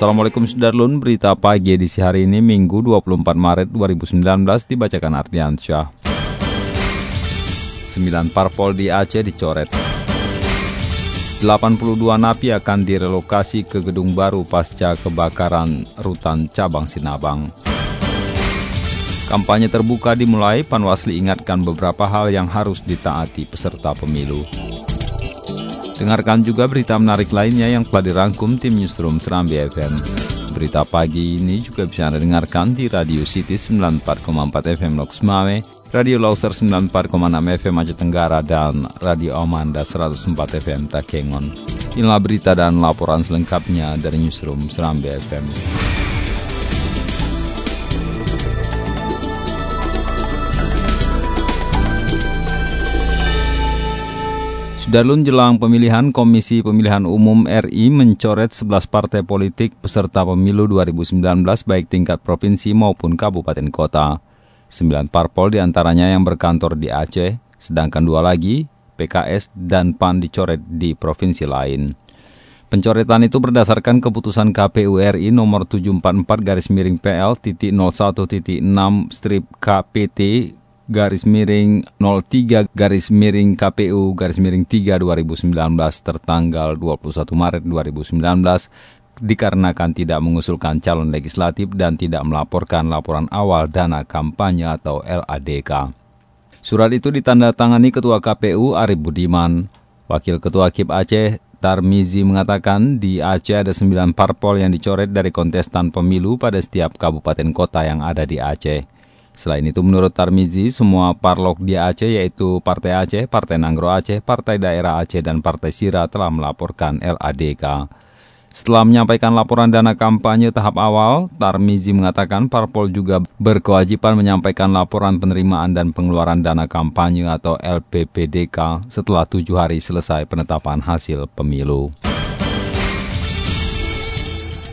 Assalamualaikum Sudarlun, berita pagi edisi hari ini Minggu 24 Maret 2019 dibacakan Ardiansyah. 9 parpol di Aceh dicoret. 82 napi akan direlokasi ke gedung baru pasca kebakaran rutan cabang Sinabang. Kampanye terbuka dimulai, Panwasli ingatkan beberapa hal yang harus ditaati peserta pemilu. Dengarkan juga berita menarik lainnya yang telah dirangkum tim Newsroom Serambi FM. Berita pagi ini juga bisa Anda dengarkan di Radio City 94,4 FM Loks Mame, Radio Loser 94,6 FM Aceh Tenggara, dan Radio Amanda 104 FM Takengon. Inilah berita dan laporan selengkapnya dari Newsroom Serambi FM. Sudarlun jelang pemilihan Komisi Pemilihan Umum RI mencoret 11 partai politik peserta pemilu 2019 baik tingkat provinsi maupun kabupaten kota. 9 parpol di antaranya yang berkantor di Aceh, sedangkan dua lagi, PKS dan PAN dicoret di provinsi lain. Pencoretan itu berdasarkan keputusan KPU RI nomor 744 garis miring PL titik 01 titik 6 strip KPT garis miring 03 garis miring KPU garis miring 3 2019 tertanggal 21 Maret 2019 dikarenakan tidak mengusulkan calon legislatif dan tidak melaporkan laporan awal dana kampanye atau LADK. Surat itu ditandatangani Ketua KPU Arif Budiman. Wakil Ketua KIP Aceh Tarmizi mengatakan di Aceh ada 9 parpol yang dicoret dari kontestan pemilu pada setiap kabupaten kota yang ada di Aceh. Selain itu menurut Tarmizi, semua parlok di Aceh yaitu Partai Aceh, Partai Nanggro Aceh, Partai Daerah Aceh, dan Partai Sira telah melaporkan LADK. Setelah menyampaikan laporan dana kampanye tahap awal, Tarmizi mengatakan parpol juga berkewajiban menyampaikan laporan penerimaan dan pengeluaran dana kampanye atau LPPDK setelah tujuh hari selesai penetapan hasil pemilu.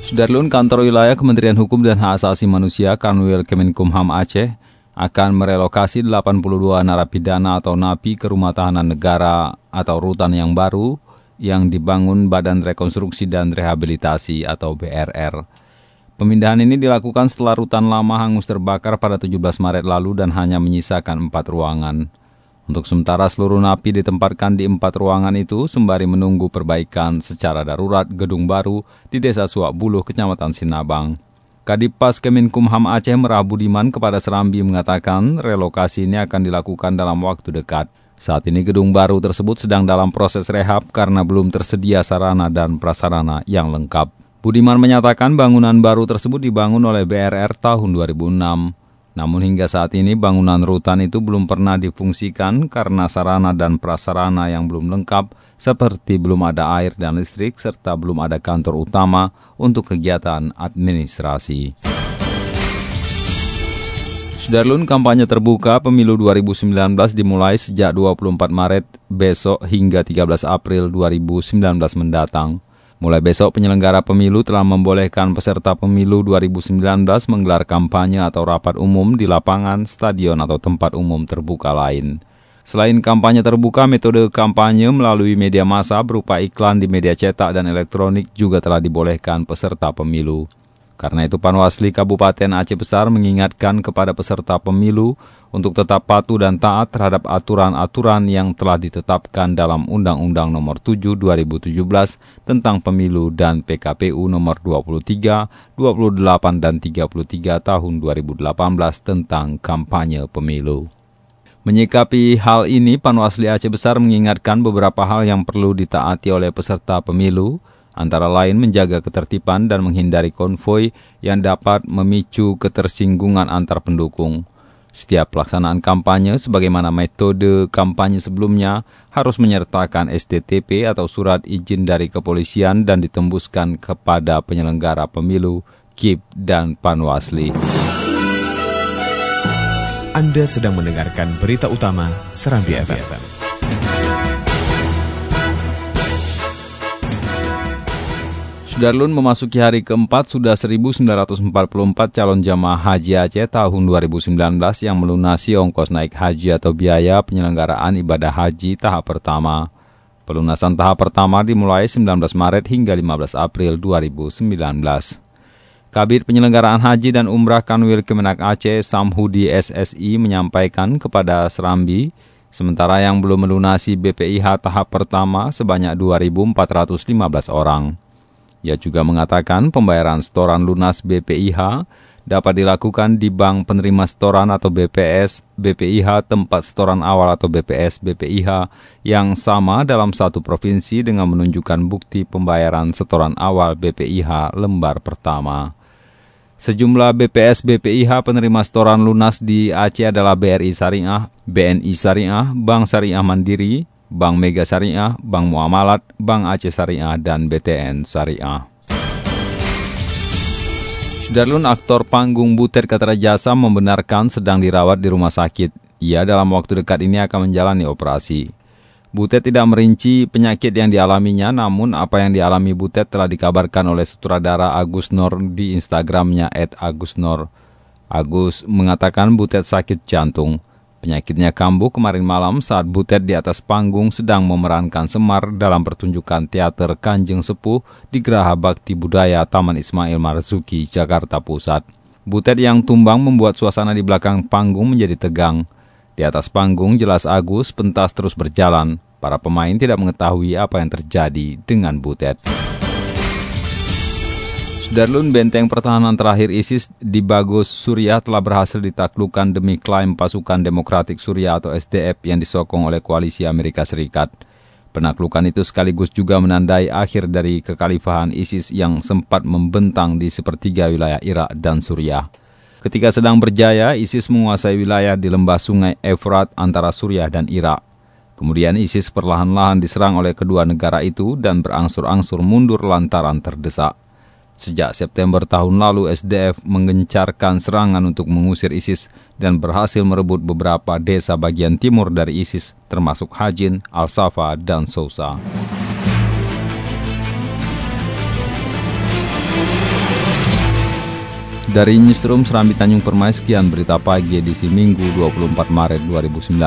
Sudarlun Kantor Wilayah Kementerian Hukum dan Hak Asasi Manusia Kanwil Kemenkumham Aceh akan merelokasi 82 narapidana atau napi ke rumah tahanan negara atau rutan yang baru yang dibangun Badan Rekonstruksi dan Rehabilitasi atau BRR. Pemindahan ini dilakukan setelah rutan lama hangus terbakar pada 17 Maret lalu dan hanya menyisakan empat ruangan. Untuk sementara seluruh napi ditempatkan di empat ruangan itu sembari menunggu perbaikan secara darurat gedung baru di Desa Suak Buluh, Kecamatan Sinabang. Kadipas Kemenkumham Aceh Merah Budiman kepada Serambi mengatakan relokasi ini akan dilakukan dalam waktu dekat. Saat ini gedung baru tersebut sedang dalam proses rehab karena belum tersedia sarana dan prasarana yang lengkap. Budiman menyatakan bangunan baru tersebut dibangun oleh BRR tahun 2006. Namun hingga saat ini bangunan rutan itu belum pernah difungsikan karena sarana dan prasarana yang belum lengkap seperti belum ada air dan listrik serta belum ada kantor utama untuk kegiatan administrasi. Sudarlun kampanye terbuka pemilu 2019 dimulai sejak 24 Maret besok hingga 13 April 2019 mendatang. Mulai besok penyelenggara pemilu telah membolehkan peserta pemilu 2019 menggelar kampanye atau rapat umum di lapangan, stadion atau tempat umum terbuka lain. Selain kampanye terbuka, metode kampanye melalui media massa berupa iklan di media cetak dan elektronik juga telah dibolehkan peserta pemilu. Karena itu Panwasli Kabupaten Aceh Besar mengingatkan kepada peserta pemilu untuk tetap patuh dan taat terhadap aturan-aturan yang telah ditetapkan dalam Undang-Undang Nomor 7 2017 tentang Pemilu dan PKPU Nomor 23, 28 dan 33 tahun 2018 tentang kampanye pemilu. Menyikapi hal ini, Panwasli Aceh Besar mengingatkan beberapa hal yang perlu ditaati oleh peserta pemilu, antara lain menjaga ketertiban dan menghindari konvoi yang dapat memicu ketersinggungan antar pendukung. Setiap pelaksanaan kampanye sebagaimana metode kampanye sebelumnya harus menyertakan STTP atau surat izin dari kepolisian dan ditembuskan kepada penyelenggara pemilu, KIP, dan Panwasli. Anda sedang mendengarkan berita utama Serambi. FM. Sudarlun memasuki hari keempat sudah 1.944 calon jamaah haji Aceh tahun 2019 yang melunasi ongkos naik haji atau biaya penyelenggaraan ibadah haji tahap pertama. Pelunasan tahap pertama dimulai 19 Maret hingga 15 April 2019. Kabit Penyelenggaraan Haji dan Umrah Kanwil Kemenak Aceh Samhudi SSI menyampaikan kepada Serambi, sementara yang belum melunasi BPIH tahap pertama sebanyak 2.415 orang. Ia juga mengatakan pembayaran setoran lunas BPIH dapat dilakukan di bank penerima setoran atau BPS, BPIH tempat setoran awal atau BPS, BPIH yang sama dalam satu provinsi dengan menunjukkan bukti pembayaran setoran awal BPIH lembar pertama. Sejumlah BPS BPIH penerima setoran lunas di Aceh adalah BRI Syariah, BNI Syariah, Bank Syariah Mandiri, Bank Mega Syariah, Bank Muamalat, Bank Aceh Syariah, dan BTN Syariah. Sudarlun aktor panggung Butet Katra Jasa membenarkan sedang dirawat di rumah sakit. Ia dalam waktu dekat ini akan menjalani operasi. Butet tidak merinci penyakit yang dialaminya, namun apa yang dialami Butet telah dikabarkan oleh sutradara Agus Nor di Instagramnya at Agus Nor. Agus mengatakan Butet sakit jantung. Penyakitnya kambuh kemarin malam saat Butet di atas panggung sedang memerankan Semar dalam pertunjukan teater Kanjeng Sepuh di Geraha Bakti Budaya Taman Ismail Marzuki, Jakarta Pusat. Butet yang tumbang membuat suasana di belakang panggung menjadi tegang. Di atas panggung jelas Agus pentas terus berjalan. Para pemain tidak mengetahui apa yang terjadi dengan Butet. Darlun benteng pertahanan terakhir ISIS di Bagus Suriah telah berhasil ditaklukkan demi klaim pasukan Demokratik Suriah atau SDF yang disokong oleh koalisi Amerika Serikat. Penaklukan itu sekaligus juga menandai akhir dari kekhalifahan ISIS yang sempat membentang di sepertiga wilayah Irak dan Suriah. Ketika sedang berjaya, ISIS menguasai wilayah di lembah sungai Efrat antara Suriah dan Irak. Kemudian ISIS perlahan-lahan diserang oleh kedua negara itu dan berangsur-angsur mundur lantaran terdesak. Sejak September tahun lalu, SDF mengencarkan serangan untuk mengusir ISIS dan berhasil merebut beberapa desa bagian timur dari ISIS, termasuk Hajin, Al-Safa, dan Sousa. Dari Newsroom Serambi Tanjung Permai, sekian berita pagi edisi Minggu 24 Maret 2019.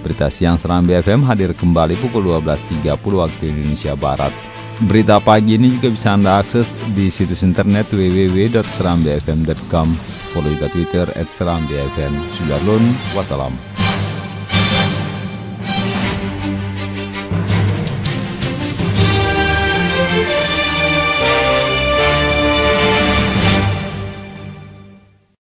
Berita siang Serambi FM hadir kembali pukul 12.30 waktu Indonesia Barat. Berita pagi ini juga bisa Anda akses di situs internet www.serambifm.com. Follow juga Twitter at Serambifm. Sudah lun, wassalam.